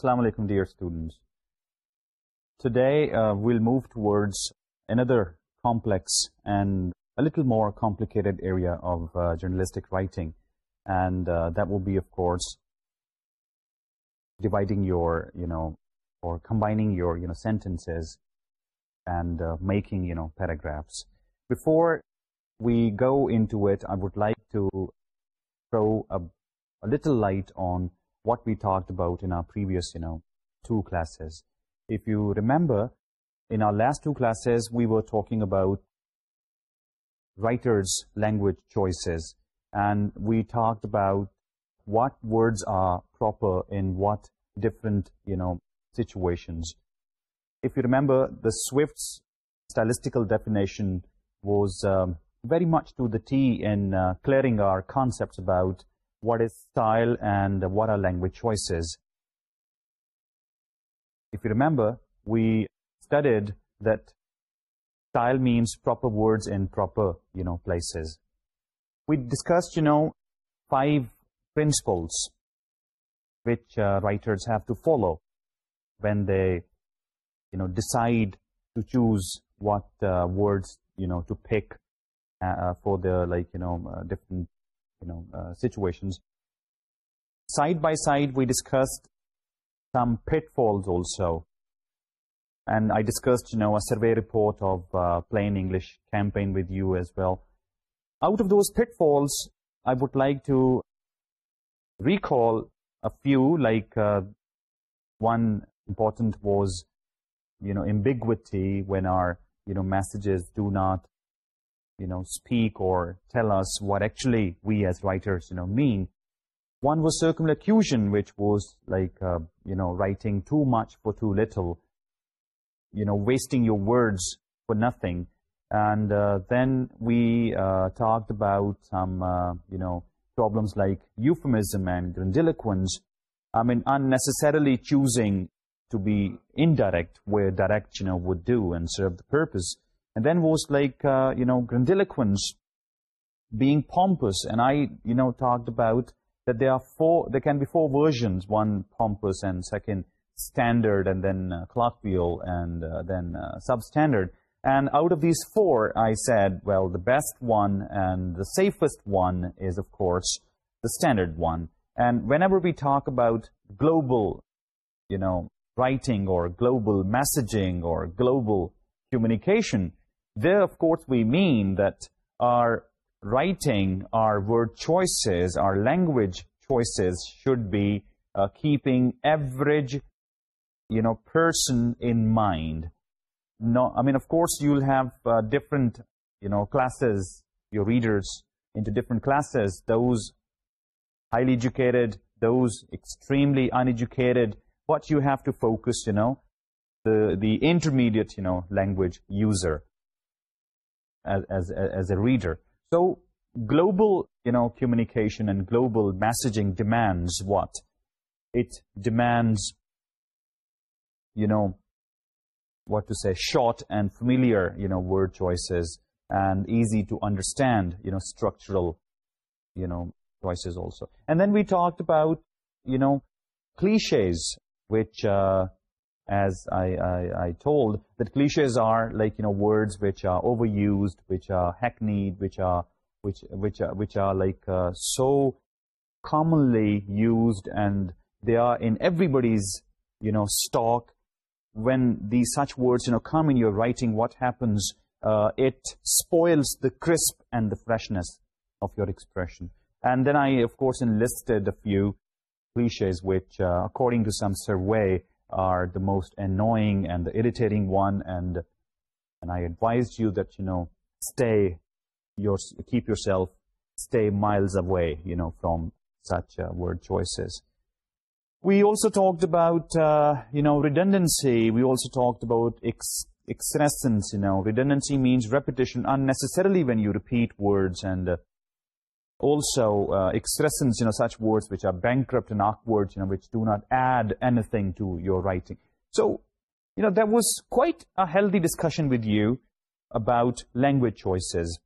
Assalamu alaikum dear students. Today uh, we'll move towards another complex and a little more complicated area of uh, journalistic writing and uh, that will be of course dividing your you know or combining your you know sentences and making you know paragraphs. Before we go into it I would like to throw a little light on what we talked about in our previous, you know, two classes. If you remember, in our last two classes, we were talking about writer's language choices, and we talked about what words are proper in what different, you know, situations. If you remember, the Swift's stylistical definition was um, very much to the T in uh, clearing our concepts about what is style and what are language choices. If you remember, we studied that style means proper words in proper, you know, places. We discussed, you know, five principles which uh, writers have to follow when they, you know, decide to choose what uh, words, you know, to pick uh, for their, like, you know, different you know, uh, situations. Side by side, we discussed some pitfalls also. And I discussed, you know, a survey report of uh, Plain English campaign with you as well. Out of those pitfalls, I would like to recall a few, like uh, one important was, you know, ambiguity when our, you know, messages do not you know, speak or tell us what actually we as writers, you know, mean. One was circumlocution, which was like, uh, you know, writing too much for too little, you know, wasting your words for nothing. And uh, then we uh, talked about some, um, you know, problems like euphemism and grandiloquence. I mean, unnecessarily choosing to be indirect where direct, you know, would do and serve the purpose. And then was like, uh, you know, grandiloquence being pompous. And I, you know, talked about that there are four, there can be four versions, one pompous and second standard and then uh, wheel and uh, then uh, substandard. And out of these four, I said, well, the best one and the safest one is, of course, the standard one. And whenever we talk about global, you know, writing or global messaging or global communication, there, of course, we mean that our writing, our word choices, our language choices should be uh, keeping average, you know, person in mind. No, I mean, of course, you'll have uh, different, you know, classes, your readers into different classes, those highly educated, those extremely uneducated, But you have to focus, you know, the, the intermediate, you know, language user as, as, as a reader. So global you know, communication and global messaging demands what? It demands, you know, what to say, short and familiar, you know, word choices and easy to understand, you know, structural, you know, choices also. And then we talked about, you know, cliches, which... Uh, as I, I, I, told, that cliches are like, you know, words which are overused, which are hackneyed, which are, which, which are, which are like uh, so commonly used and they are in everybody's, you know, stock. When these such words, you know, come in your writing, what happens? Uh, it spoils the crisp and the freshness of your expression. And then I, of course, enlisted a few cliches which, uh, according to some survey, are the most annoying and the irritating one. And and I advised you that you know stay your keep yourself stay miles away you know from such uh, word choices. We also talked about uh, you know redundancy. We also talked about excessence you know. Redundancy means repetition unnecessarily when you repeat words and uh, also uh, you know, such words which are bankrupt and awkward, you know, which do not add anything to your writing. So, you know, there was quite a healthy discussion with you about language choices.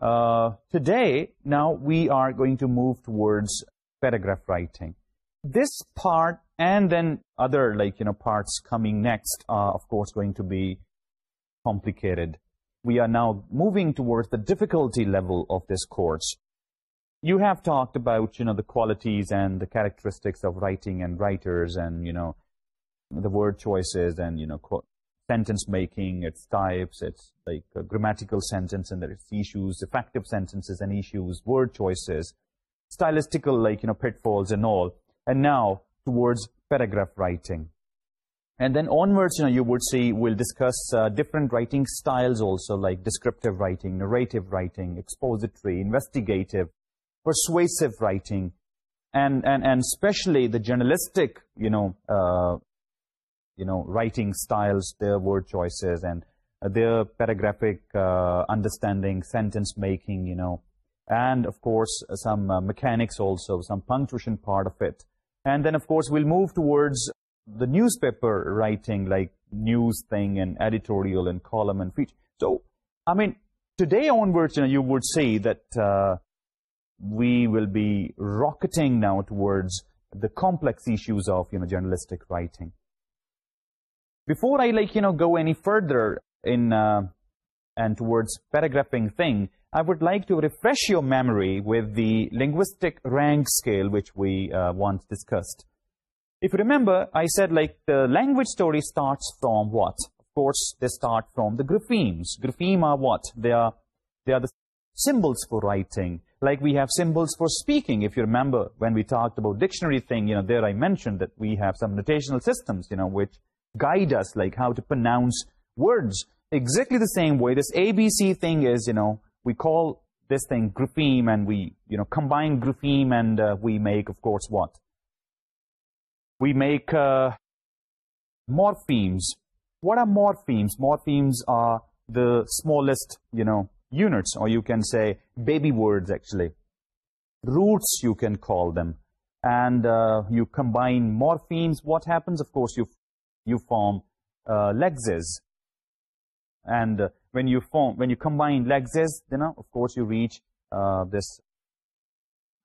Uh, today, now we are going to move towards paragraph writing. This part and then other, like, you know, parts coming next are, of course, going to be complicated we are now moving towards the difficulty level of this course. You have talked about, you know, the qualities and the characteristics of writing and writers and, you know, the word choices and, you know, sentence making, its types, it's like uh, grammatical sentence and its issues, effective sentences and issues, word choices, stylistical, like, you know, pitfalls and all. And now towards paragraph writing. And then onwards, you know, you would see, we'll discuss uh, different writing styles also, like descriptive writing, narrative writing, expository, investigative, persuasive writing, and, and, and especially the journalistic, you know, uh, you know, writing styles, their word choices, and uh, their paragraphic understanding, sentence making, you know, and of course, some mechanics also, some punctuation part of it. And then, of course, we'll move towards the newspaper writing like news thing and editorial and column and feature. So, I mean, today onwards, you know, you would say that uh, we will be rocketing now towards the complex issues of, you know, journalistic writing. Before I, like, you know, go any further in uh, and towards paragraphing thing, I would like to refresh your memory with the linguistic rank scale which we uh, once discussed. If you remember, I said like the language story starts from what? Of course, they start from the graphemes. Grapheme are what? They are, they are the symbols for writing. Like we have symbols for speaking. If you remember when we talked about dictionary thing, you know, there I mentioned that we have some notational systems, you know, which guide us like how to pronounce words. Exactly the same way this ABC thing is, you know, we call this thing grapheme and we, you know, combine grapheme and uh, we make, of course, what? we make uh, morphemes. What are morphemes? Morphemes are the smallest, you know, units, or you can say baby words, actually. Roots, you can call them. And uh, you combine morphemes. What happens? Of course, you you form uh, lexes. And when you form, when you combine lexes, you of course, you reach this,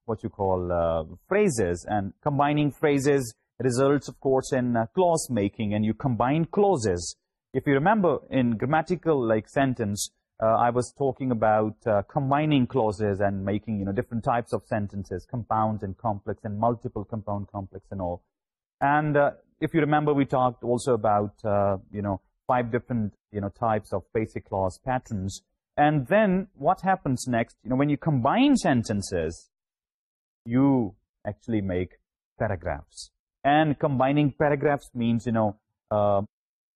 what you call phrases. And combining phrases, results, of course, in uh, clause making, and you combine clauses. If you remember, in grammatical like sentence, uh, I was talking about uh, combining clauses and making you know different types of sentences, compounds and complex and multiple compound complex and all. And if you remember, we talked also about you know five different you know types of basic clause patterns. And then what happens next, you know, when you combine sentences, you actually make paragraphs and combining paragraphs means you know uh,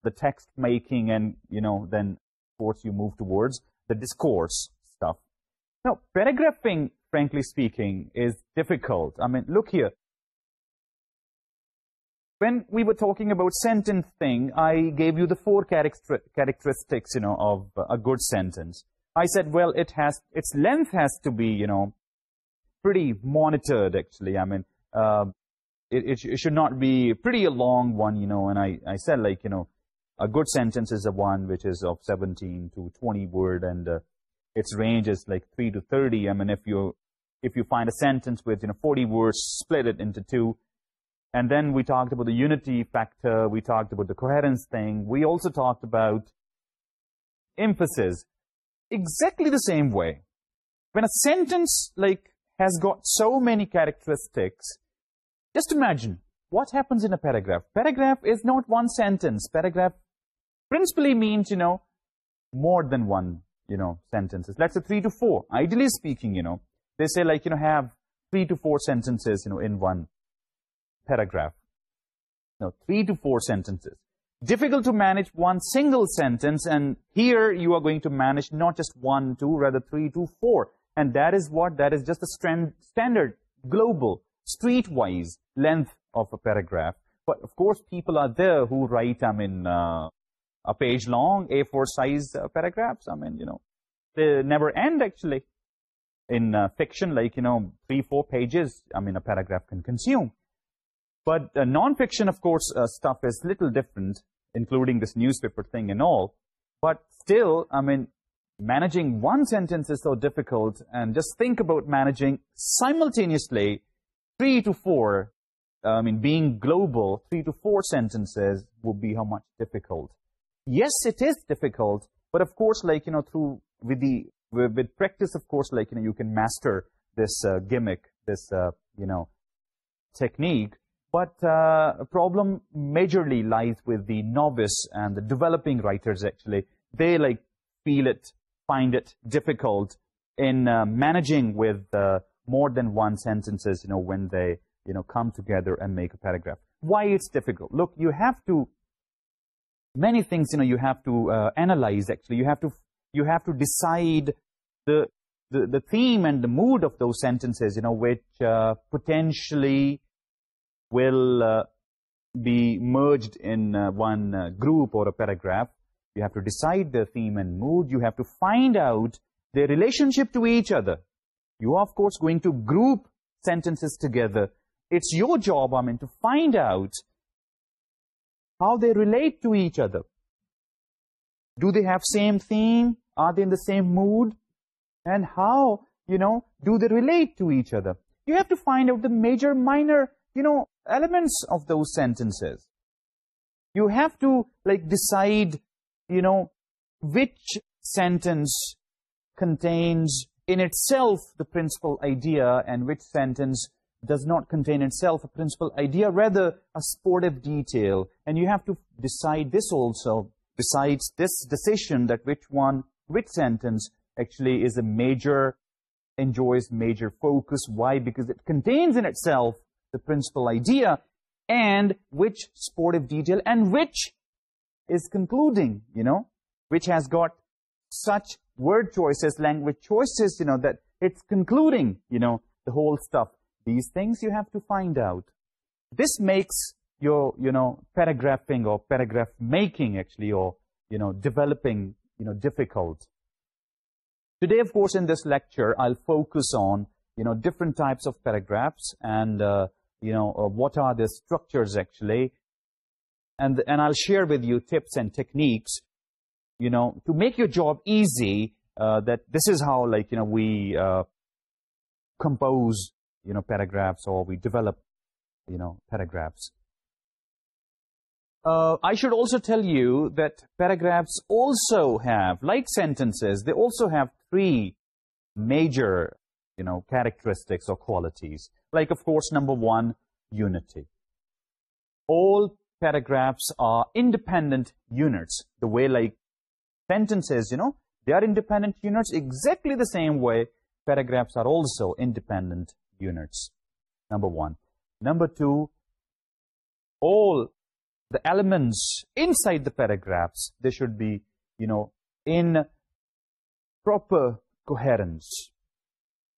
the text making and you know then of course you move towards the discourse stuff. Now paragraphing frankly speaking is difficult. I mean look here. When we were talking about sentence thing i gave you the four characteristics you know of a good sentence. I said well it has its length has to be you know pretty monitored actually. I mean uh, it, should not be pretty a long one, you know, and I, said like, you know, a good sentence is the one which is of 17 to 20 word and uh, its range is like 3 to 30. I mean, if you, if you find a sentence with, you know, 40 words, split it into two. And then we talked about the unity factor. We talked about the coherence thing. We also talked about emphasis exactly the same way. When a sentence, like, has got so many characteristics, just imagine, what happens in a paragraph? Paragraph is not one sentence. Paragraph principally means, you know, more than one, you know, sentences. Let's say three to four. Ideally speaking, you know, they say like, you know, have three to four sentences, you know, in one paragraph. No, three to four sentences. Difficult to manage one single sentence, and here you are going to manage not just one, two, rather three to four. And that is what, that is just a standard, global Streetwise length of a paragraph. But of course people are there who write i mean uh, a page long a4 size uh, paragraphs. I mean you know they never end actually. In uh, fiction like you know three four pages i mean a paragraph can consume. But uh, non fiction of course uh, stuff is little different including this newspaper thing and all. But still i mean managing one sentence is so difficult and just think about managing simultaneously three to four, uh, I mean, being global, three to four sentences would be how much difficult. Yes, it is difficult, but of course, like, you know, through, with the, with, practice, of course, like, you know, you can master this uh, gimmick, this, uh, you know, technique. But a problem majorly lies with the novice and the developing writers, actually. They, like, feel it, find it difficult in managing with the, more than one sentences, you know, when they, you know, come together and make a paragraph. Why it's difficult? Look, you have to, many things, you know, you have to uh, analyze, actually. You have to, you have to decide the, the, the theme and the mood of those sentences, you know, which uh, potentially will uh, be merged in uh, one uh, group or a paragraph. You have to decide the theme and mood. You have to find out their relationship to each other you are of course going to group sentences together. It's your job, I mean, to find out how they relate to each other. Do they have same theme? Are they in the same mood? And how, you know, do they relate to each other? You have to find out the major, minor, you know, elements of those sentences. You have to, like, decide, you know, which sentence contains in itself the principal idea and which sentence does not contain itself a principal idea, rather a sportive detail. And you have to decide this also, besides this decision that which one, which sentence actually is a major, enjoys major focus. Why? Because it contains in itself the principal idea and which sportive detail and which is concluding, you know, which has got such word choices, language choices, you know, that it's concluding, you know, the whole stuff. These things you have to find out. This makes your, you know, paragraphing or paragraph making actually or, you know, developing, you know, difficult. Today, of course, in this lecture, I'll focus on, you know, different types of paragraphs and, uh, you know, uh, what are the structures actually. And, and I'll share with you tips and techniques you know, to make your job easy, uh, that this is how, like, you know, we uh, compose, you know, paragraphs or we develop, you know, paragraphs. Uh, I should also tell you that paragraphs also have, like sentences, they also have three major, you know, characteristics or qualities. Like, of course, number one, unity. All paragraphs are independent units, the way, like, sentences, you know, they are independent units exactly the same way paragraphs are also independent units. Number one. Number two, all the elements inside the paragraphs, they should be, you know, in proper coherence.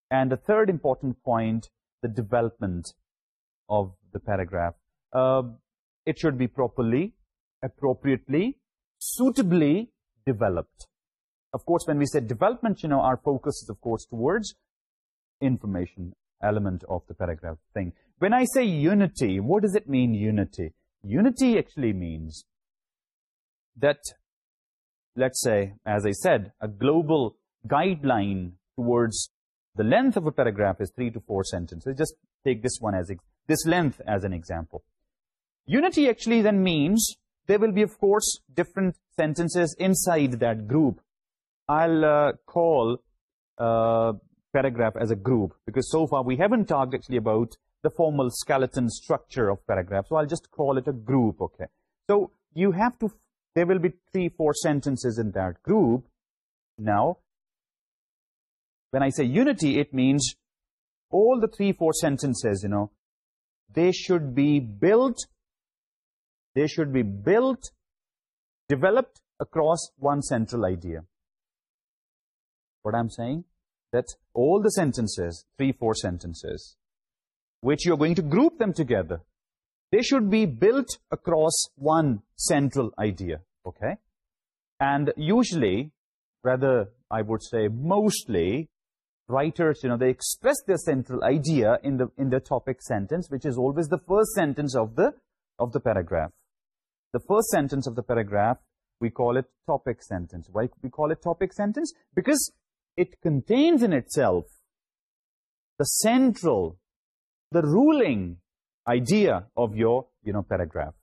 And the third important point, the development of the paragraph. Uh, it should be properly, appropriately, suitably developed. Of course, when we say development, you know, our focus is, of course, towards information element of the paragraph thing. When I say unity, what does it mean, unity? Unity actually means that, let's say, as I said, a global guideline towards the length of a paragraph is three to four sentences. Just take this one as this length as an example. Unity actually then means there will be, of course, different sentences inside that group. I'll uh, call a paragraph as a group, because so far we haven't talked actually about the formal skeleton structure of paragraphs, so I'll just call it a group, okay? So you have to, there will be three, four sentences in that group. Now, when I say unity, it means all the three, four sentences, you know, they should be built they should be built, developed across one central idea. What I'm saying, that all the sentences, three, four sentences, which you're going to group them together, they should be built across one central idea, okay? And usually, rather, I would say mostly, writers, you know, they express their central idea in the, in the topic sentence, which is always the first sentence of the, of the paragraph the first sentence of the paragraph, we call it topic sentence. Why we call it topic sentence? Because it contains in itself the central, the ruling idea of your, you know, paragraph.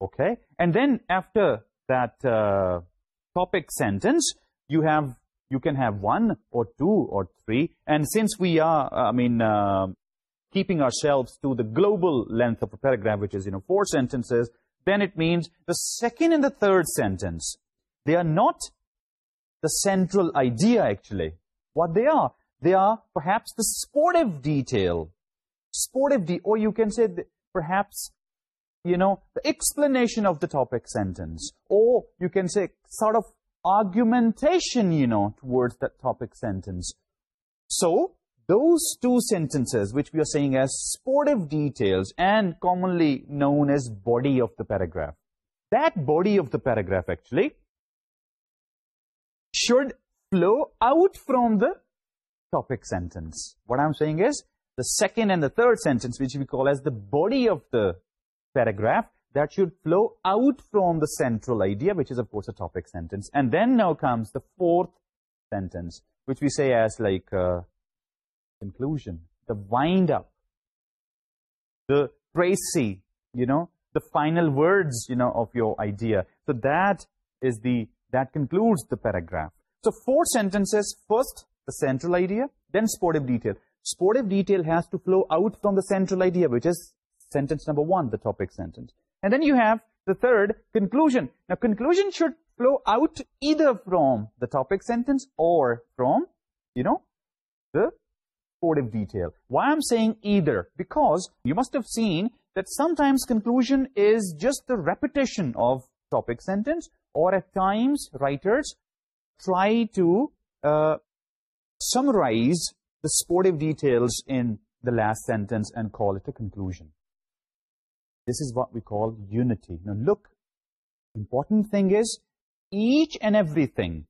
Okay? And then after that uh, topic sentence, you have, you can have one or two or three. And since we are, I mean, uh, keeping ourselves to the global length of a paragraph, which is, you know, four sentences, then it means the second and the third sentence, they are not the central idea, actually. What they are, they are perhaps the sportive detail. Sportive or you can say perhaps, you know, the explanation of the topic sentence. Or you can say sort of argumentation, you know, towards that topic sentence. So, those two sentences which we are saying as sportive details and commonly known as body of the paragraph. That body of the paragraph actually should flow out from the topic sentence. What I'm saying is the second and the third sentence which we call as the body of the paragraph that should flow out from the central idea which is of course a topic sentence. And then now comes the fourth sentence which we say as like... Uh, conclusion, the wind up, the tracy, you know, the final words, you know, of your idea. So that is the, that concludes the paragraph. So four sentences, first the central idea, then sportive detail. Sportive detail has to flow out from the central idea, which is sentence number one, the topic sentence. And then you have the third, conclusion. Now conclusion should flow out either from the topic sentence or from, you know, the detail. Why I'm saying either? Because you must have seen that sometimes conclusion is just the repetition of topic sentence or at times writers try to uh, summarize the supportive details in the last sentence and call it a conclusion. This is what we call unity. Now look, important thing is each and everything,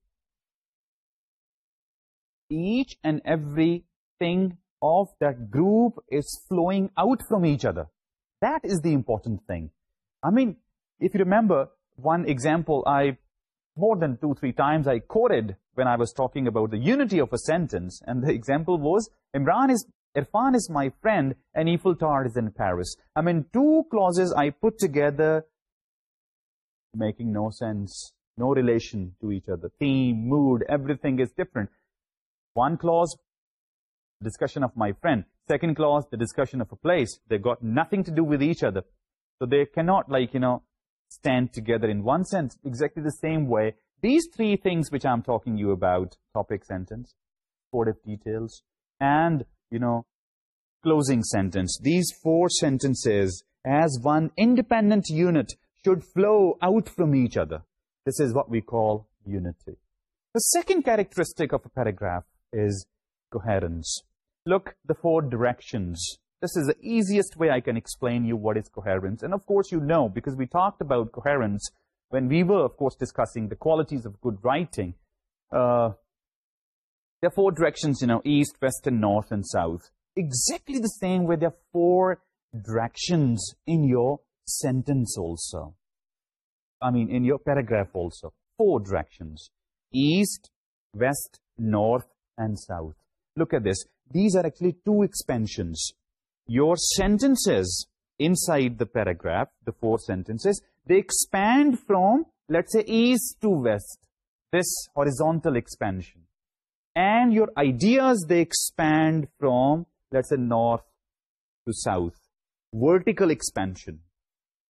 each and every thing of that group is flowing out from each other. That is the important thing. I mean, if you remember one example I, more than two, three times I quoted when I was talking about the unity of a sentence, and the example was, Imran is, Irfan is my friend, and Eiffel Tower is in Paris. I mean, two clauses I put together, making no sense, no relation to each other. Theme, mood, everything is different. One clause, discussion of my friend. Second clause, the discussion of a place. They got nothing to do with each other. So they cannot, like, you know, stand together in one sentence. Exactly the same way. These three things which I'm talking you about, topic sentence, supportive details, and, you know, closing sentence. These four sentences, as one independent unit, should flow out from each other. This is what we call unity. The second characteristic of a paragraph is coherence look the four directions. This is the easiest way I can explain you what is coherence. And of course, you know, because we talked about coherence when we were, of course, discussing the qualities of good writing. Uh, there are four directions, you know, east, west, and north, and south. Exactly the same way there are four directions in your sentence also. I mean, in your paragraph also. Four directions. East, west, north, and south. Look at this these are actually two expansions. Your sentences inside the paragraph, the four sentences, they expand from, let's say, east to west, this horizontal expansion. And your ideas, they expand from, let's say, north to south, vertical expansion.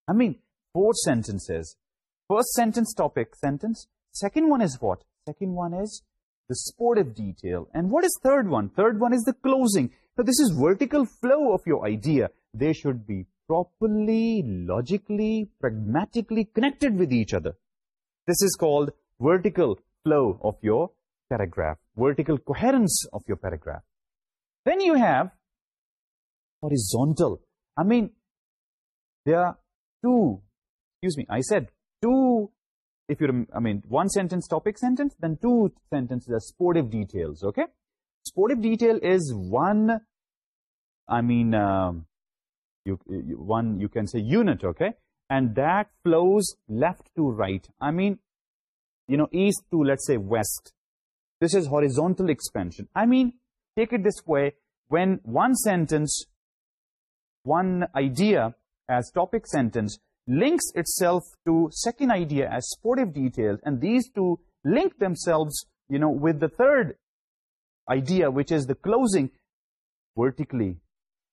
I mean, four sentences. First sentence, topic, sentence. Second one is what? Second one is the sportive detail. And what is third one? Third one is the closing. So this is vertical flow of your idea. They should be properly, logically, pragmatically connected with each other. This is called vertical flow of your paragraph, vertical coherence of your paragraph. Then you have horizontal. I mean, there are two, excuse me, I said if you, I mean, one sentence topic sentence, then two sentences are sportive details, okay? Sportive detail is one, I mean, um, you, you, one, you can say unit, okay? And that flows left to right. I mean, you know, east to, let's say, west. This is horizontal expansion. I mean, take it this way, when one sentence, one idea as topic sentence links itself to second idea as supportive details and these two link themselves, you know, with the third idea which is the closing vertically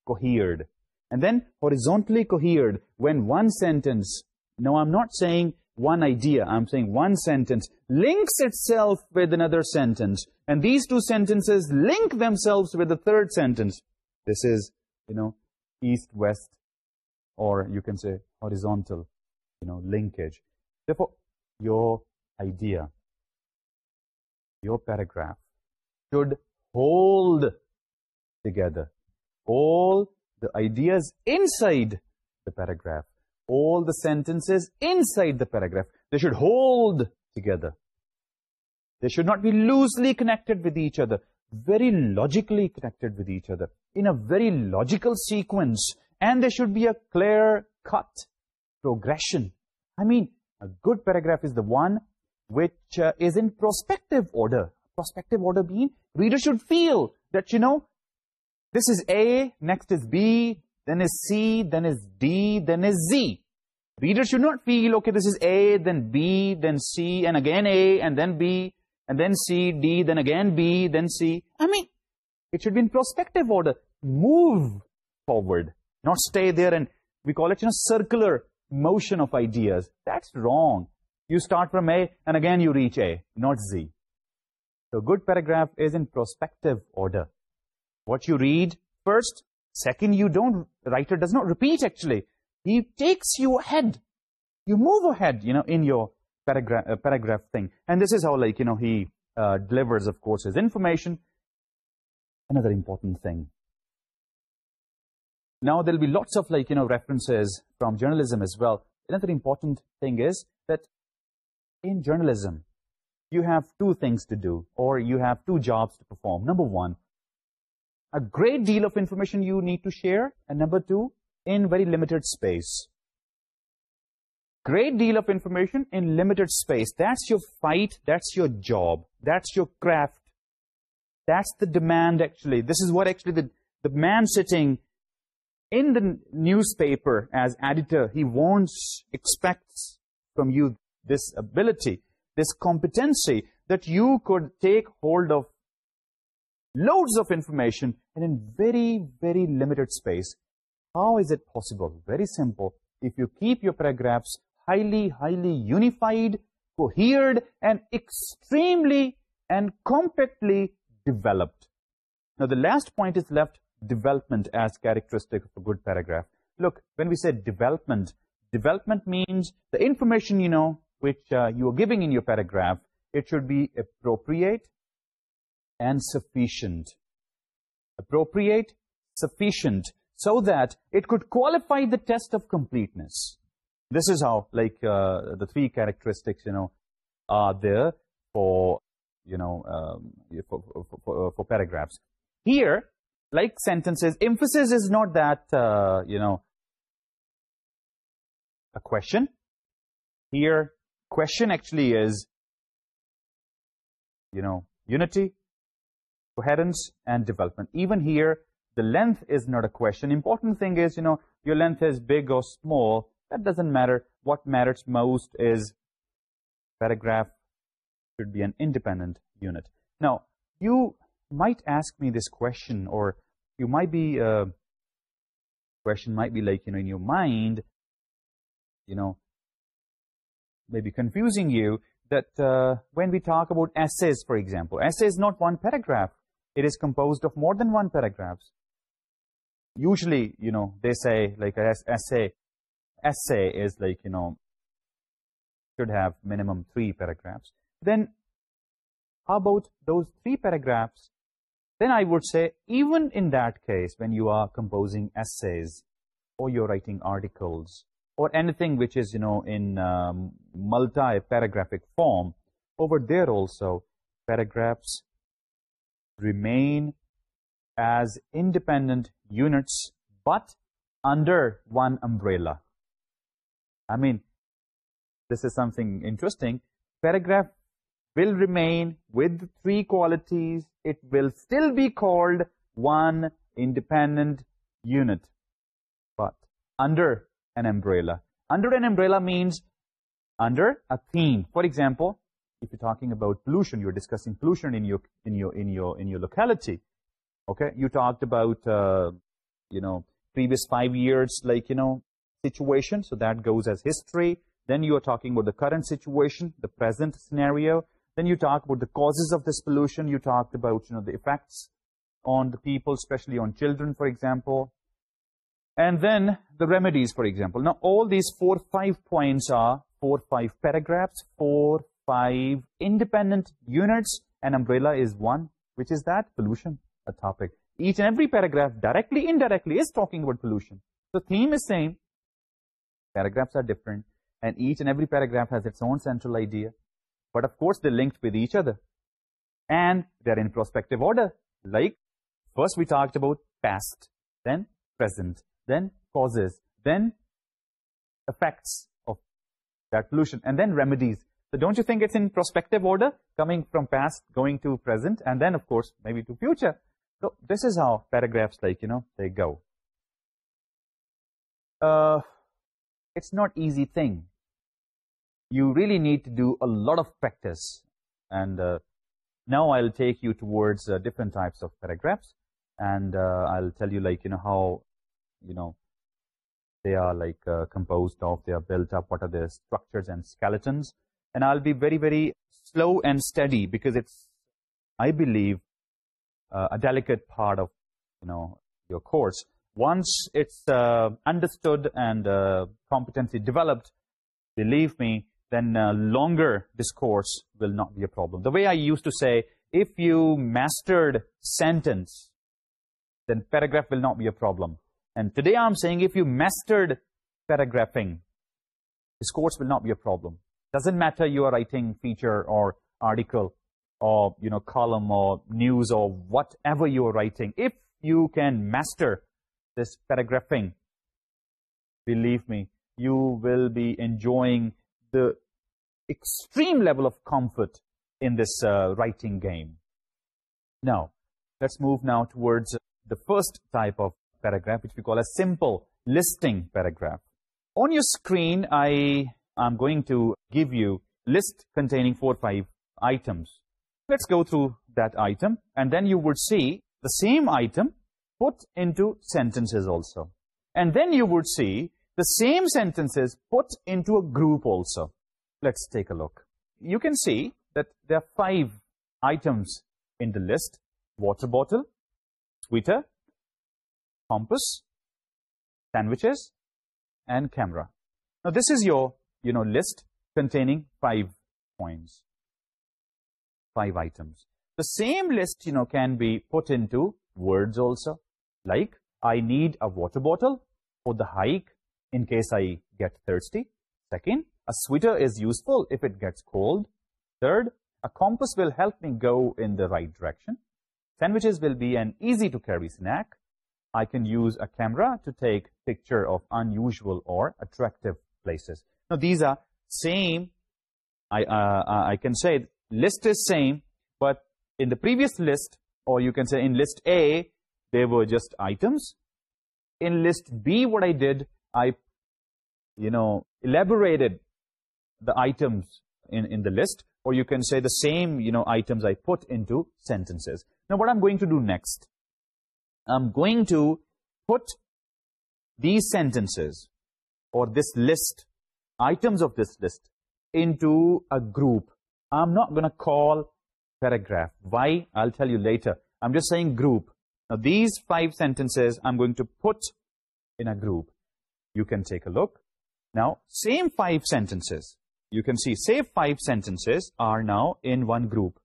cohered and then horizontally cohered when one sentence, no I'm not saying one idea, I'm saying one sentence, links itself with another sentence and these two sentences link themselves with the third sentence. This is, you know, east-west or you can say horizontal you know, linkage. Therefore, your idea, your paragraph should hold together all the ideas inside the paragraph, all the sentences inside the paragraph. They should hold together. They should not be loosely connected with each other, very logically connected with each other, in a very logical sequence, and there should be a clear cut progression. I mean a good paragraph is the one which uh, is in prospective order. Prospective order being reader should feel that you know this is a next is b then is c then is d then is z. Reader should not feel okay this is a then b then c and again a and then b and then c d then again b then c. I mean it should be in prospective order. Move forward not stay there and we call it you know circular motion of ideas that's wrong you start from a and again you reach a not z so good paragraph is in prospective order. What you read first, second, you don't, writer does not repeat actually. He takes you ahead. You move ahead, you know, in your paragraph, uh, paragraph thing. And this is how like, you know, he uh, delivers, of course, his information. Another important thing, now there will be lots of like, you know, references from journalism as well. Another important thing is that in journalism, you have two things to do or you have two jobs to perform. Number one, a great deal of information you need to share. And number two, in very limited space. Great deal of information in limited space. That's your fight. That's your job. That's your craft. That's the demand actually. This is what actually the, the man sitting in the newspaper as editor, he wants, expects from you this ability, this competency that you could take hold of loads of information and in very, very limited space. How is it possible? Very simple. If you keep your paragraphs highly, highly unified, cohered, and extremely and compactly developed. Now the last point is left development as characteristic of a good paragraph. Look, when we say development, development means the information, you know, which uh, you are giving in your paragraph, it should be appropriate and sufficient. Appropriate, sufficient, so that it could qualify the test of completeness. This is how, like, uh, the three characteristics, you know, are there for, you know, um, for paragraphs. Here, like sentences, emphasis is not that, uh, you know, a question. Here, question actually is, you know, unity, coherence, and development. Even here, the length is not a question. Important thing is, you know, your length is big or small. That doesn't matter. What matters most is paragraph should be an independent unit. Now, you might ask me this question or you might be a question might be like you know in your mind you know maybe confusing you that uh, when we talk about essays for example essay is not one paragraph. It is composed of more than one paragraphs. Usually you know they say like essay essay is like you know should have minimum three paragraphs. Then how about those three paragraphs then I would say, even in that case, when you are composing essays or you're writing articles or anything which is, you know, in um, multi-paragraphic form, over there also, paragraphs remain as independent units, but under one umbrella. I mean, this is something interesting. Paragraph will remain with three qualities, it will still be called one independent unit. But under an umbrella. Under an umbrella means under a theme. For example, if you're talking about pollution, you're discussing pollution in your in your in your in your locality. Okay, you talked about uh, you know previous five years, like you know situation. So that goes as history. Then you are talking about the current situation, the present scenario. Then you talk about the causes of this pollution. You talked about, you know, the effects on the people, especially on children, for example. And then the remedies, for example. Now, all these four, five points are four, five paragraphs, four, five independent units. An umbrella is one, which is that pollution, a topic. Each and every paragraph, directly, indirectly, is talking about pollution. The theme is same. Paragraphs are different. And each and every paragraph has its own central idea but of course they're linked with each other. And they're in prospective order, like first we talked about past, then present, then causes, then effects of that pollution, and then remedies. So don't you think it's in prospective order, coming from past, going to present, and then of course maybe to future. So this is how paragraphs like, you know, they go. Uh, it's not easy thing you really need to do a lot of practice. And uh, now I'll take you towards uh, different types of paragraphs. And uh, I'll tell you like, you know, how, you know, they are like composed of, they are built up, what are their structures and skeletons. And I'll be very, very slow and steady because it's, I believe, a delicate part of, you know, your course. Once it's understood and uh, competency developed, believe me, then uh, longer discourse will not be a problem. The way I used to say, if you mastered sentence, then paragraph will not be a problem. And today I'm saying if you mastered paragraphing, discourse will not be a problem. Doesn't matter you are writing feature or article or, you know, column or news or whatever you are writing. If you can master this paragraphing, believe me, you will be enjoying the extreme level of comfort in this uh, writing game. Now, let's move now towards the first type of paragraph, which we call a simple listing paragraph. On your screen, I am going to give you a list containing four or five items. Let's go through that item, and then you would see the same item put into sentences also. And then you would see the same sentences put into a group also. Let's take a look. You can see that there are five items in the list. Water bottle, sweater, compass, sandwiches, and camera. Now, this is your, you know, list containing five points, five items. The same list, you know, can be put into words also, like, I need a water bottle for the hike in case I get thirsty. Second, a sweater is useful if it gets cold. Third, a compass will help me go in the right direction. Sandwiches will be an easy-to-carry snack. I can use a camera to take picture of unusual or attractive places. Now, these are same. I, uh, uh, I can say list is same, but in the previous list, or you can say in list A, they were just items. In list B, what I did, I you know, elaborated the items in, in the list, or you can say the same, you know, items I put into sentences. Now, what I'm going to do next, I'm going to put these sentences or this list, items of this list, into a group. I'm not going to call paragraph. Why? I'll tell you later. I'm just saying group. Now, these five sentences I'm going to put in a group. You can take a look. Now, same five sentences, you can see same five sentences are now in one group.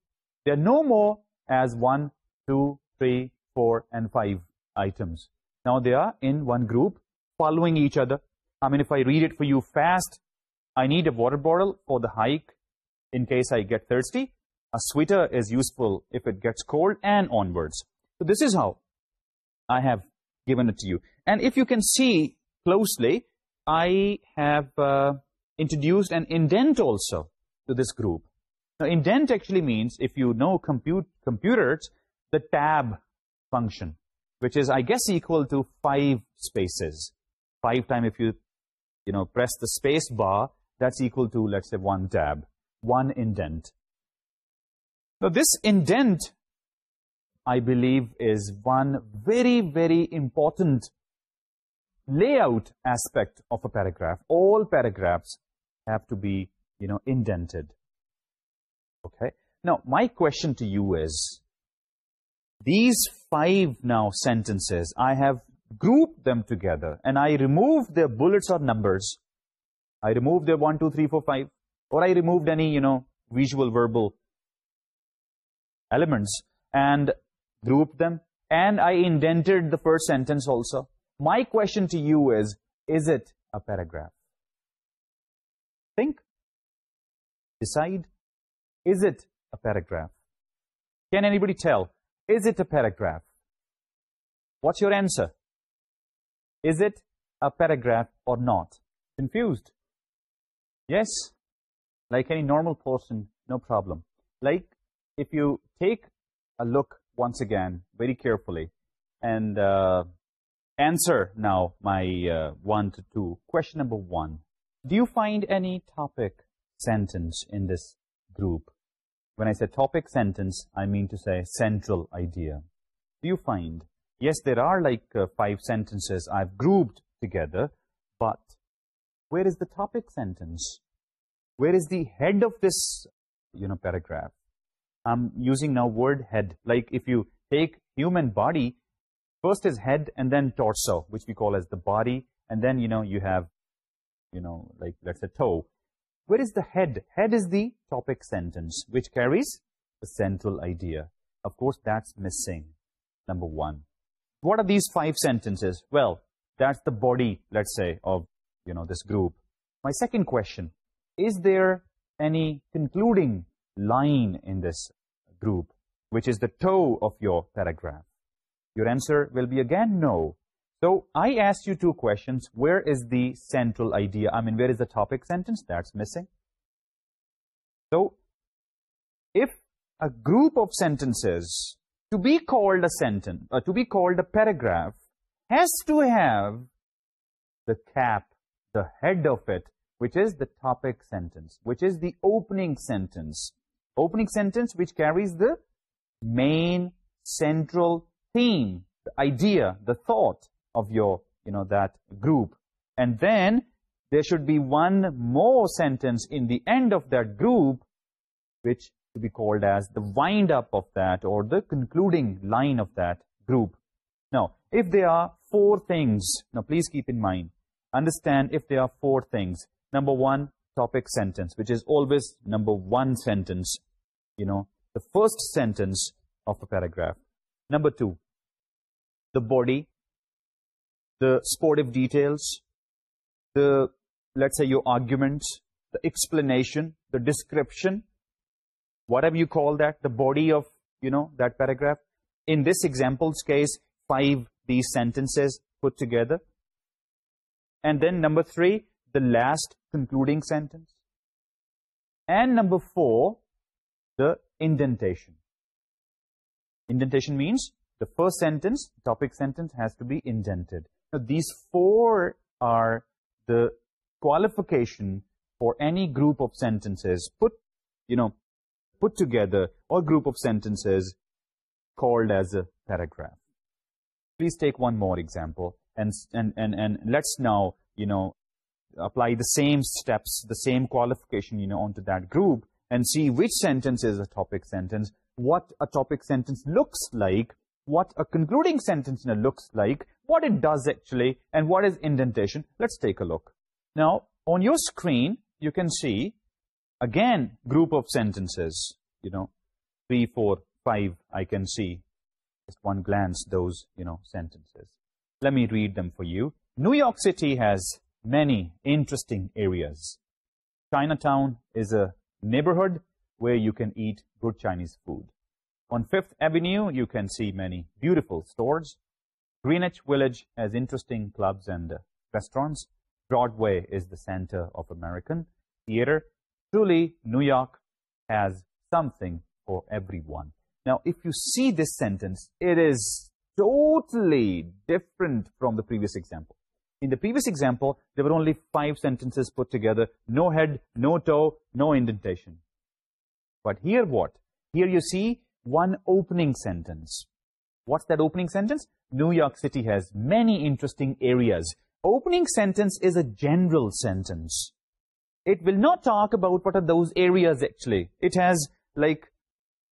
They are no more as one, two, three, four, and five items. Now they are in one group following each other. I mean, if I read it for you fast, I need a water bottle for the hike in case I get thirsty. A sweater is useful if it gets cold and onwards. So this is how I have given it to you. And if you can see closely, I have uh, introduced an indent also to this group. Now, indent actually means, if you know compute computers, the tab function, which is, I guess, equal to five spaces. Five times, if you, you know, press the space bar, that's equal to, let's say, one tab, one indent. Now, this indent, I believe, is one very, very important layout aspect of a paragraph, all paragraphs have to be, you know, indented. Okay? Now, my question to you is, these five now sentences, I have grouped them together, and I removed their bullets or numbers. I removed their one, two, three, four, five, or I removed any, you know, visual, verbal elements, and grouped them, and I indented the first sentence also my question to you is, is it a paragraph? Think. Decide. Is it a paragraph? Can anybody tell? Is it a paragraph? What's your answer? Is it a paragraph or not? Confused. Yes. Like any normal person, no problem. Like if you take a look once again, very carefully, and... Uh, answer now my uh, one to two. Question number one. Do you find any topic sentence in this group? When I say topic sentence, I mean to say central idea. Do you find? Yes, there are like uh, five sentences I've grouped together, but where is the topic sentence? Where is the head of this, you know, paragraph? I'm using now word head. Like if you take human body, First is head and then torso, which we call as the body. And then, you know, you have, you know, like, let's say toe. Where is the head? Head is the topic sentence, which carries the central idea. Of course, that's missing, number one. What are these five sentences? Well, that's the body, let's say, of, you know, this group. My second question, is there any concluding line in this group, which is the toe of your paragraph? Your answer will be again no. So I asked you two questions. Where is the central idea? I mean, where is the topic sentence that's missing? So if a group of sentences to be called a sentence, uh, to be called a paragraph, has to have the cap, the head of it, which is the topic sentence, which is the opening sentence. Opening sentence which carries the main, central, theme, the idea, the thought of your, you know, that group. And then there should be one more sentence in the end of that group, which to be called as the wind-up of that or the concluding line of that group. Now, if there are four things, now please keep in mind, understand if there are four things. Number one, topic sentence, which is always number one sentence, you know, the first sentence of a paragraph. Number two, the body, the sportive details, the, let's say, your arguments, the explanation, the description, whatever you call that, the body of, you know, that paragraph. In this examples case, five these sentences put together. And then number three, the last concluding sentence. And number four, the indentation. Indentation means the first sentence, topic sentence, has to be indented. Now, these four are the qualification for any group of sentences put, you know, put together or group of sentences called as a paragraph. Please take one more example and, and, and, and let's now, you know, apply the same steps, the same qualification, you know, onto that group and see which sentence is a topic sentence, what a topic sentence looks like what a concluding sentence looks like, what it does actually, and what is indentation. Let's take a look. Now, on your screen, you can see, again, group of sentences, you know, three, four, five, I can see, just one glance, those, you know, sentences. Let me read them for you. New York City has many interesting areas. Chinatown is a neighborhood where you can eat good Chinese food. On Fifth Avenue, you can see many beautiful stores. Greenwich Village has interesting clubs and restaurants. Broadway is the center of American theater. Truly, New York has something for everyone. Now, if you see this sentence, it is totally different from the previous example. In the previous example, there were only five sentences put together. No head, no toe, no indentation. But here what? Here you see one opening sentence. What's that opening sentence? New York City has many interesting areas. Opening sentence is a general sentence. It will not talk about what are those areas actually. It has like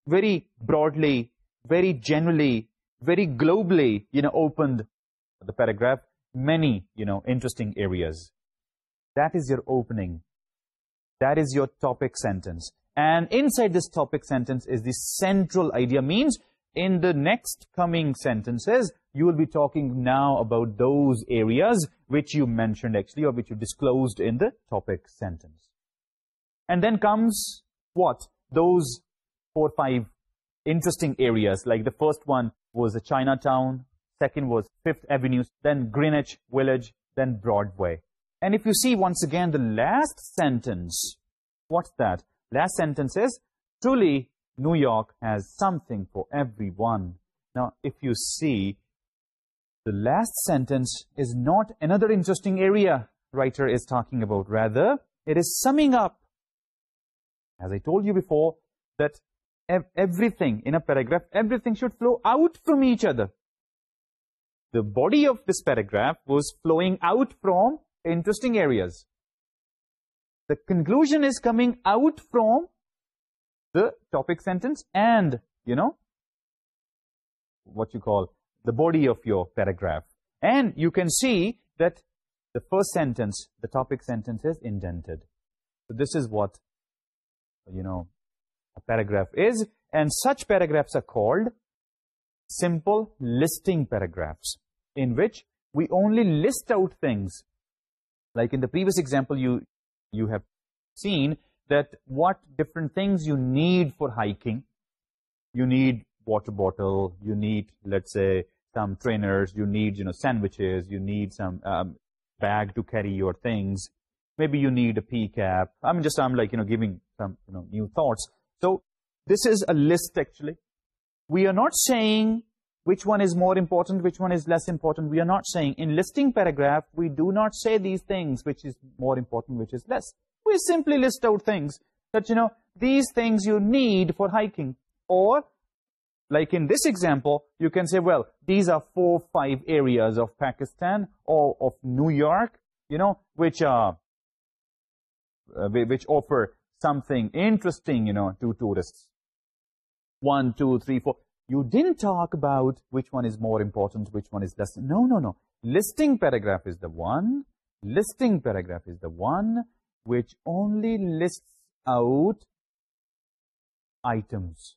very broadly, very generally, very globally, you know, opened the paragraph. Many, you know, interesting areas. That is your opening. That is your topic sentence. And inside this topic sentence is the central idea. Means in the next coming sentences, you will be talking now about those areas which you mentioned actually or which you disclosed in the topic sentence. And then comes what? Those four or five interesting areas. Like the first one was the Chinatown. Second was Fifth Avenue. Then Greenwich Village. Then Broadway. And if you see once again the last sentence, what's that? last sentence is, truly New York has something for everyone. Now, if you see, the last sentence is not another interesting area writer is talking about. Rather, it is summing up, as I told you before, that everything in a paragraph, everything should flow out from each other. The body of this paragraph was flowing out from interesting areas the conclusion is coming out from the topic sentence and, you know, what you call the body of your paragraph. And you can see that the first sentence, the topic sentence is indented. So this is what, you know, a paragraph is. And such paragraphs are called simple listing paragraphs in which we only list out things. Like in the previous example, you you have seen that what different things you need for hiking, you need water bottle, you need, let's say, some trainers, you need, you know, sandwiches, you need some um, bag to carry your things, maybe you need a pee cap. I mean, just, I'm like, you know, giving some, you know, new thoughts. So this is a list, actually. We are not saying which one is more important, which one is less important. We are not saying in listing paragraph, we do not say these things, which is more important, which is less. We simply list out things that, you know, these things you need for hiking. Or, like in this example, you can say, well, these are four five areas of Pakistan or of New York, you know, which are, uh, which offer something interesting, you know, to tourists. One, two, three, four you didn't talk about which one is more important, which one is less. No, no, no. Listing paragraph is the one. Listing paragraph is the one which only lists out items,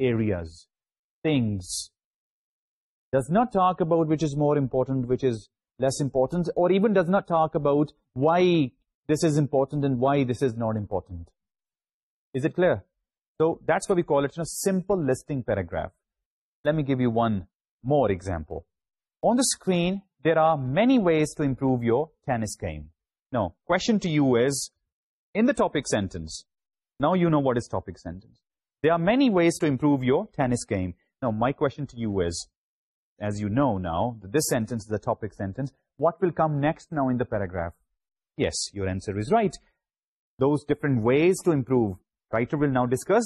areas, things. Does not talk about which is more important, which is less important, or even does not talk about why this is important and why this is not important. Is it clear? So that's what we call it a simple listing paragraph. Let me give you one more example. On the screen, there are many ways to improve your tennis game. Now, question to you is, in the topic sentence, now you know what is topic sentence. There are many ways to improve your tennis game. Now, my question to you is, as you know now, that this sentence is the topic sentence. What will come next now in the paragraph? Yes, your answer is right. Those different ways to improve writer will now discuss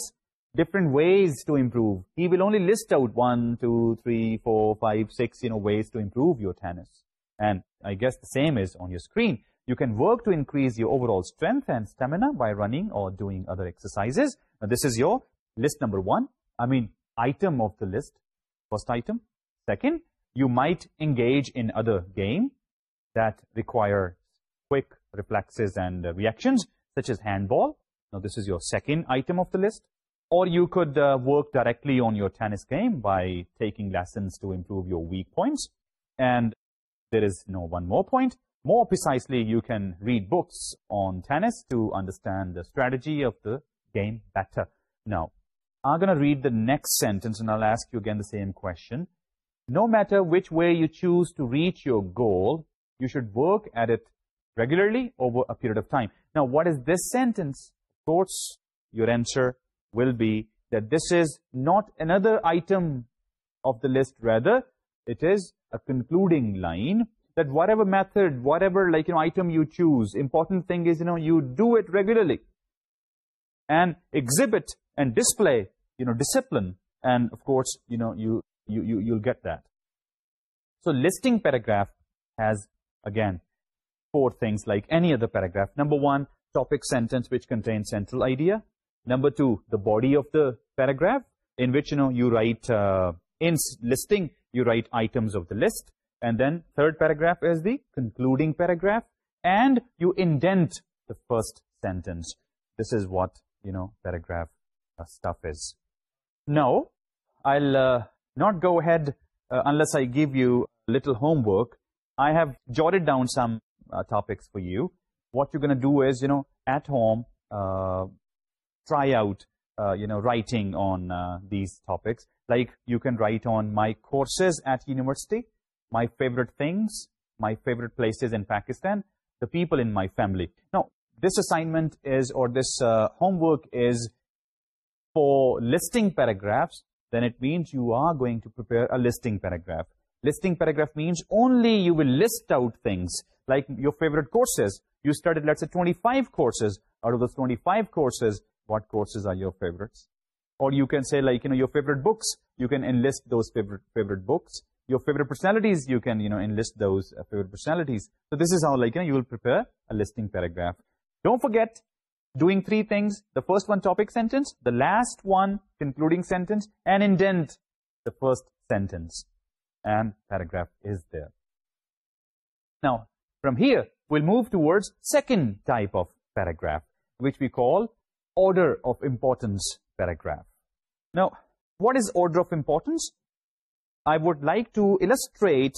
different ways to improve. He will only list out one, two, three, four, five, six, you know, ways to improve your tennis. And I guess the same is on your screen. You can work to increase your overall strength and stamina by running or doing other exercises. This is your list number one. I mean, item of the list, first item. Second, you might engage in other game that require quick reflexes and reactions, such as handball, now this is your second item of the list. Or you could uh, work directly on your tennis game by taking lessons to improve your weak points. And there is no one more point. More precisely, you can read books on tennis to understand the strategy of the game better. Now, I'm going to read the next sentence and I'll ask you again the same question. No matter which way you choose to reach your goal, you should work at it regularly over a period of time. Now, what is this sentence of course, your answer will be that this is not another item of the list. Rather, it is a concluding line that whatever method, whatever like you know, item you choose, important thing is you, know, you do it regularly and exhibit and display you know, discipline. And of course, you know, you, you, you, you'll get that. So listing paragraph has, again, four things like any other paragraph. Number one, topic sentence which contains central idea. Number two, the body of the paragraph in which, you know, you write, uh, in listing, you write items of the list. And then third paragraph is the concluding paragraph. And you indent the first sentence. This is what, you know, paragraph uh, stuff is. No, I'll uh, not go ahead uh, unless I give you little homework. I have jotted down some topics for you what you're going to do is, you know, at home, uh, try out, uh, you know, writing on uh, these topics. Like you can write on my courses at university, my favorite things, my favorite places in Pakistan, the people in my family. Now, this assignment is, or this homework is for listing paragraphs, then it means you are going to prepare a listing paragraph. Listing paragraph means only you will list out things like your favorite courses. You studied, let's say, 25 courses. Out of those 25 courses, what courses are your favorites? Or you can say, like, you know, your favorite books. You can enlist those favorite, favorite books. Your favorite personalities, you can, you know, enlist those uh, favorite personalities. So this is how, like, you know, you will prepare a listing paragraph. Don't forget doing three things. The first one, topic sentence. The last one, concluding sentence. And indent the first sentence. And paragraph is there. Now, from here move towards second type of paragraph, which we call order of importance paragraph. Now, what is order of importance? I would like to illustrate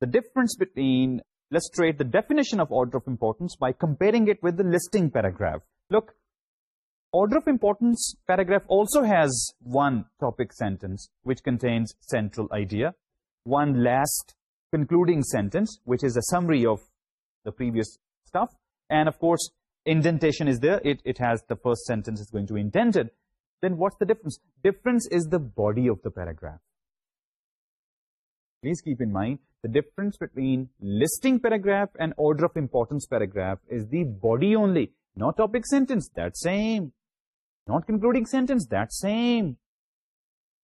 the difference between, let's illustrate the definition of order of importance by comparing it with the listing paragraph. Look, order of importance paragraph also has one topic sentence which contains central idea, one last concluding sentence which is a summary of the previous stuff. And of course, indentation is there. It, it has the first sentence is going to be indented. Then what's the difference? Difference is the body of the paragraph. Please keep in mind, the difference between listing paragraph and order of importance paragraph is the body only. Not topic sentence, that same. Not concluding sentence, that same.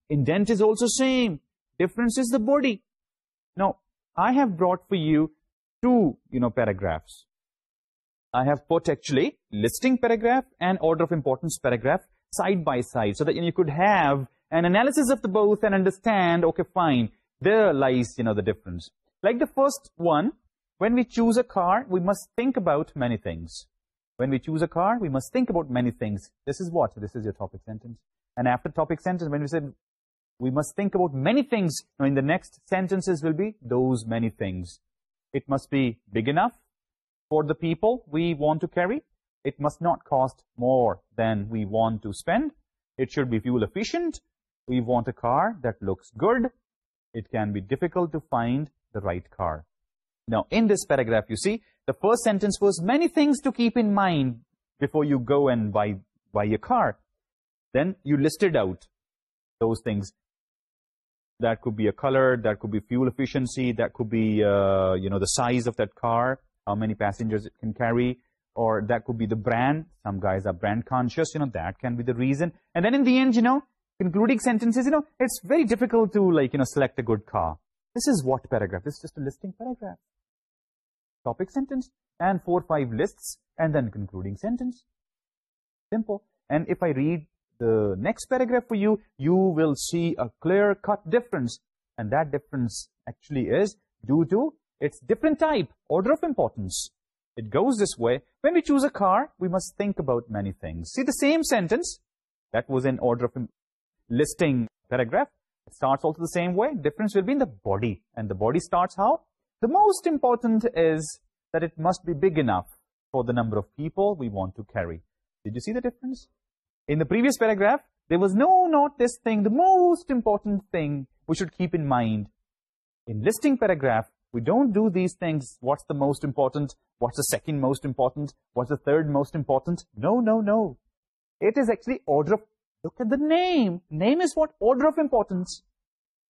Indent is also same. Difference is the body. Now, I have brought for you two you know paragraphs I have put actually listing paragraph and order of importance paragraph side by side so that you, could have an analysis of the both and understand, okay, fine, there lies, you know, the difference. Like the first one, when we choose a car, we must think about many things. When we choose a car, we must think about many things. This is what? This is your topic sentence. And after topic sentence, when we say we must think about many things, now in the next sentences will be those many things. It must be big enough for the people we want to carry. It must not cost more than we want to spend. It should be fuel efficient. We want a car that looks good. It can be difficult to find the right car. Now, in this paragraph, you see, the first sentence was many things to keep in mind before you go and buy, buy a car. Then you listed out those things. That could be a colour that could be fuel efficiency that could you know the size of that car, how many passengers it can carry, or that could be the brand. Some guys are brand conscious, you know, that can be the reason. And then in the end, you know, concluding sentences, you know, it's very difficult to like, you know, select a good car. This is what paragraph? This is just a listing paragraph. Topic sentence and four, five lists and then concluding sentence. Simple. And if I read the next paragraph for you, you will see a clear-cut difference. And that difference actually is due to its different type, order of importance. It goes this way. When we choose a car, we must think about many things. See the same sentence that was in order of listing paragraph. It starts also the same way. Difference will be in the body. And the body starts how? The most important is that it must be big enough for the number of people we want to carry. Did you see the difference? In the previous paragraph, there was no, not this thing, the most important thing we should keep in mind. In listing paragraph, we don't do these things. What's the most important? What's the second most important? What's the third most important? No, no, no. It is actually order of, look at the name. Name is what? Order of importance.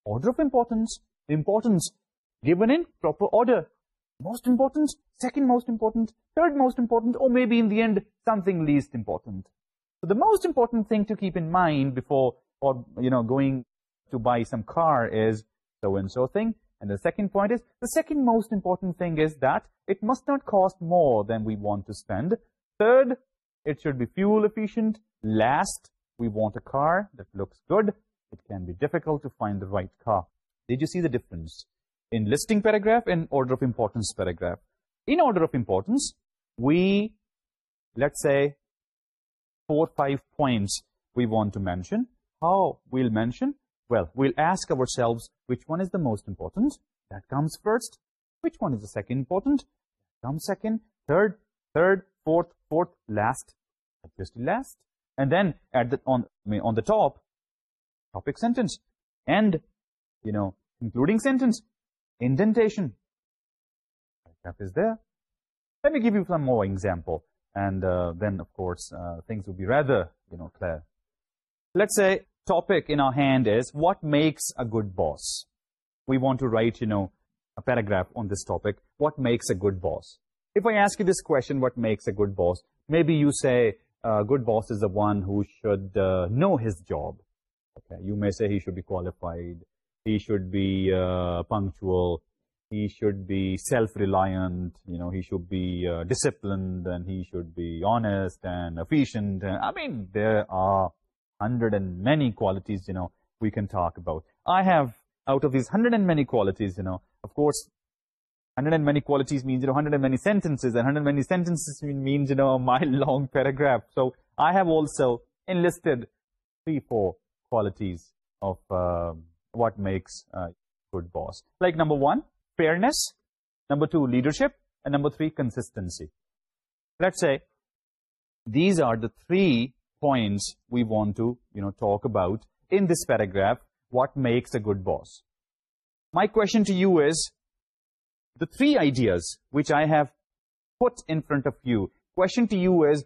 Order of importance, importance, given in proper order. Most important, second most important, third most important, or maybe in the end, something least important. So the most important thing to keep in mind before or, you know, going to buy some car is so-and-so thing. And the second point is, the second most important thing is that it must not cost more than we want to spend. Third, it should be fuel efficient. Last, we want a car that looks good. It can be difficult to find the right car. Did you see the difference? In listing paragraph and order of importance paragraph. In order of importance, we, let's say, four, five points we want to mention. How we'll mention? Well, we'll ask ourselves which one is the most important. That comes first. Which one is the second important? Comes second. Third, third, fourth, fourth, last. Just last. And then at the, on, on the top, topic sentence. And, you know, including sentence. Indentation. That is there. Let me give you some more example and uh, then of course uh, things would be rather you know clear. Let's say topic in our hand is what makes a good boss? We want to write you know a paragraph on this topic. What makes a good boss? If i ask you this question what makes a good boss? Maybe you say a good boss is the one who should know his job. You may say he should be qualified. He should be punctual he should be self-reliant, you know, he should be uh, disciplined and he should be honest and efficient. I mean, there are hundred and many qualities, you know, we can talk about. I have, out of these hundred and many qualities, you know, of course, hundred and many qualities means, you know, hundred and many sentences and hundred and many sentences means, you know, a mile-long paragraph. So, I have also enlisted three, four qualities of um, what makes a good boss. Like number one, fairness, number two, leadership, and number three, consistency. Let's say these are the three points we want to, you know, talk about in this paragraph, what makes a good boss. My question to you is, the three ideas which I have put in front of you, question to you is,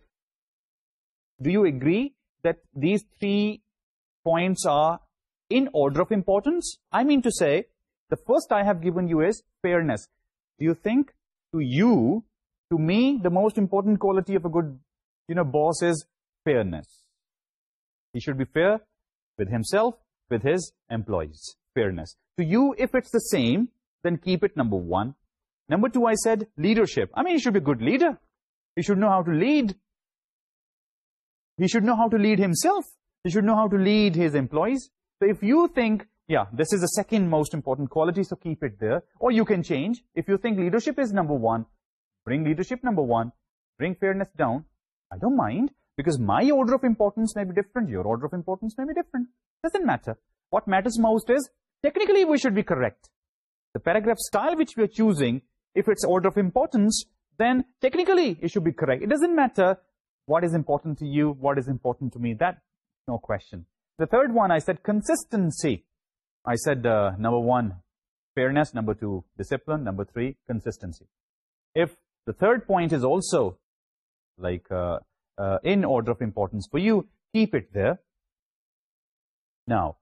do you agree that these three points are in order of importance? I mean to say, the first I have given you is fairness. Do you think to you, to me, the most important quality of a good you know, boss is fairness? He should be fair with himself, with his employees. Fairness. To you, if it's the same, then keep it number one. Number two, I said leadership. I mean, he should be a good leader. He should know how to lead. He should know how to lead himself. He should know how to lead his employees. So if you think yeah, this is the second most important quality, so keep it there. Or you can change. If you think leadership is number one, bring leadership number one, bring fairness down. I don't mind, because my order of importance may be different, your order of importance may be different. Doesn't matter. What matters most is, technically we should be correct. The paragraph style which we are choosing, if it's order of importance, then technically it should be correct. It doesn't matter what is important to you, what is important to me. That, no question. The third one, I said consistency. I said uh, number one, fairness. Number two, discipline. Number three, consistency. If the third point is also like uh, uh, in order of importance for you, keep it there. Now,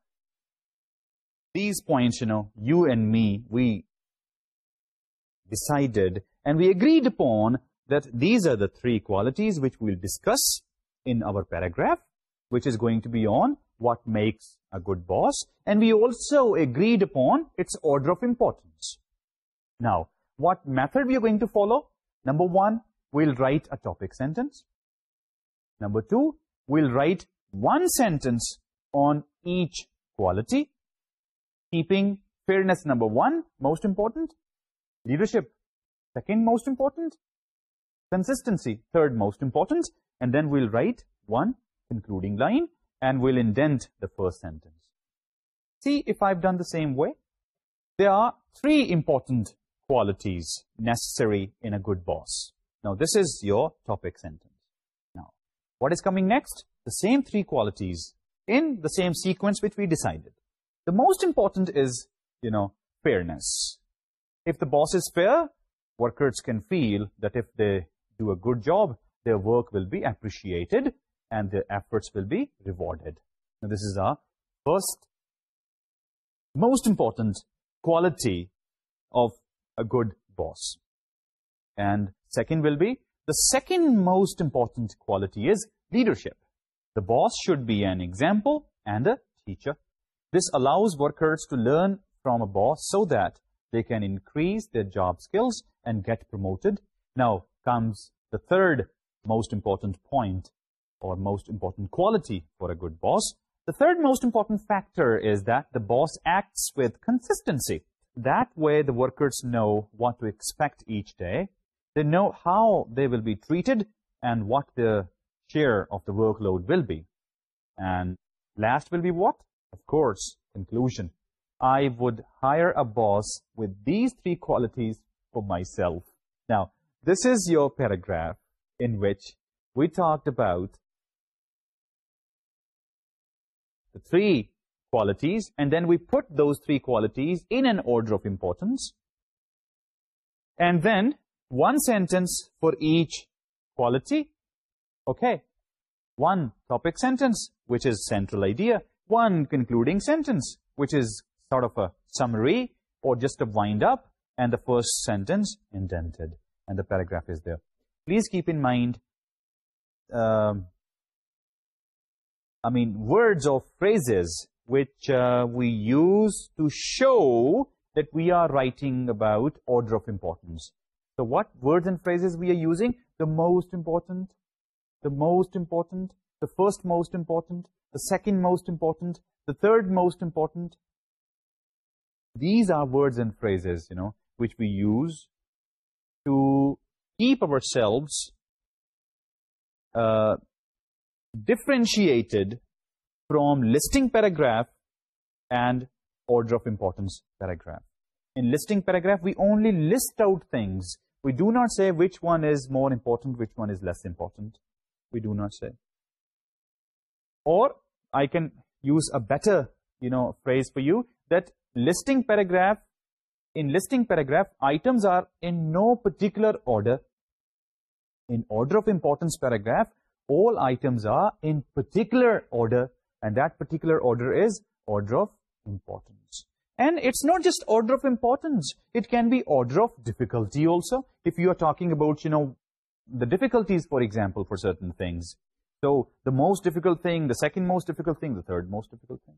these points, you know, you and me, we decided and we agreed upon that these are the three qualities which we will discuss in our paragraph, which is going to be on what makes a good boss and we also agreed upon its order of importance. Now, what method we are going to follow? Number one, we'll write a topic sentence. Number two, we'll write one sentence on each quality, keeping fairness number one, most important, leadership, second most important, consistency, third most important, and then we'll write one concluding line, and we'll indent the first sentence. See, if I've done the same way, there are three important qualities necessary in a good boss. Now, this is your topic sentence. Now, what is coming next? The same three qualities in the same sequence which we decided. The most important is, you know, fairness. If the boss is fair, workers can feel that if they do a good job, their work will be appreciated and their efforts will be rewarded. This is our first most important quality of a good boss. And second will be, the second most important quality is leadership. The boss should be an example and a teacher. This allows workers to learn from a boss so that they can increase their job skills and get promoted. Now comes the third most important point or most important quality for a good boss. The third most important factor is that the boss acts with consistency. That way the workers know what to expect each day. They know how they will be treated and what the share of the workload will be. And last will be what? Of course, conclusion. I would hire a boss with these three qualities for myself. Now, this is your paragraph in which we talked about Three qualities and then we put those three qualities in an order of importance. And then one sentence for each quality. Okay. One topic sentence which is central idea. One concluding sentence which is sort of a summary or just a wind up and the first sentence indented. And the paragraph is there. Please keep in mind um, I mean, words or phrases which uh, we use to show that we are writing about order of importance. So what words and phrases we are using? The most important, the most important, the first most important, the second most important, the third most important. These are words and phrases, you know, which we use to keep ourselves uh, differentiated from listing paragraph and order of importance paragraph. In listing paragraph, we only list out things. We do not say which one is more important, which one is less important. We do not say. Or I can use a better you know phrase for you that listing paragraph, in listing paragraph, items are in no particular order. In order of importance paragraph, all items are in particular order and that particular order is order of importance. And it's not just order of importance, it can be order of difficulty also. If you are talking about, you know, the difficulties, for example, for certain things. So the most difficult thing, the second most difficult thing, the third most difficult thing.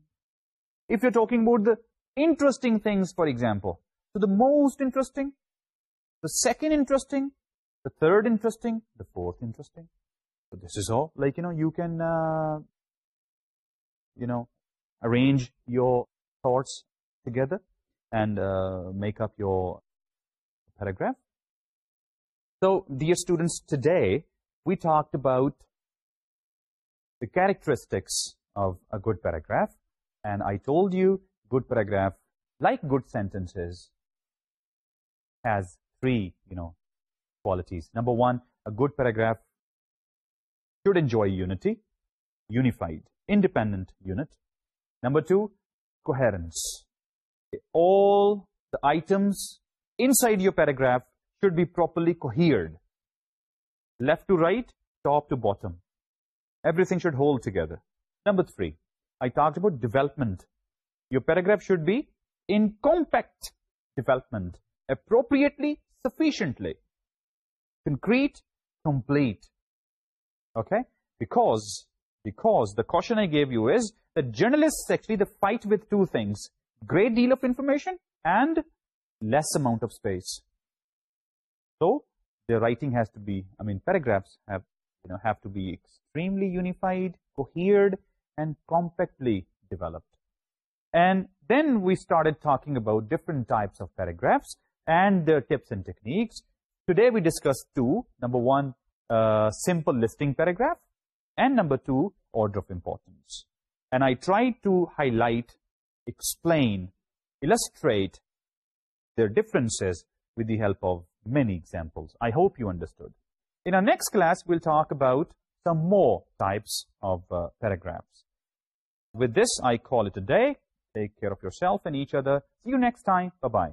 If you're talking about the interesting things, for example, so the most interesting, the second interesting, the third interesting, the fourth interesting. So this is all. Like, you know, you can, uh, you know, arrange your thoughts together and uh, make up your paragraph. So, dear students, today we talked about the characteristics of a good paragraph. And I told you, good paragraph, like good sentences, has three, you know, qualities. Number one, a good paragraph should enjoy unity, unified, independent unit. Number two, coherence. All the items inside your paragraph should be properly cohered. Left to right, top to bottom. Everything should hold together. Number three, I talked about development. Your paragraph should be in compact development, appropriately, sufficiently. Concrete, complete okay? Because, because the caution I gave you is that journalists actually they fight with two things, great deal of information and less amount of space. So their writing has to be, I mean, paragraphs have, you know, have to be extremely unified, cohered, and compactly developed. And then we started talking about different types of paragraphs and their tips and techniques. Today we discussed two. Number one, simple listing paragraph and number two order of importance and I try to highlight explain illustrate the difference with the help of many example I hope you understood in next class we'll talk about some more types of paragraphs with this I call it day take care of yourself and each other you next time bye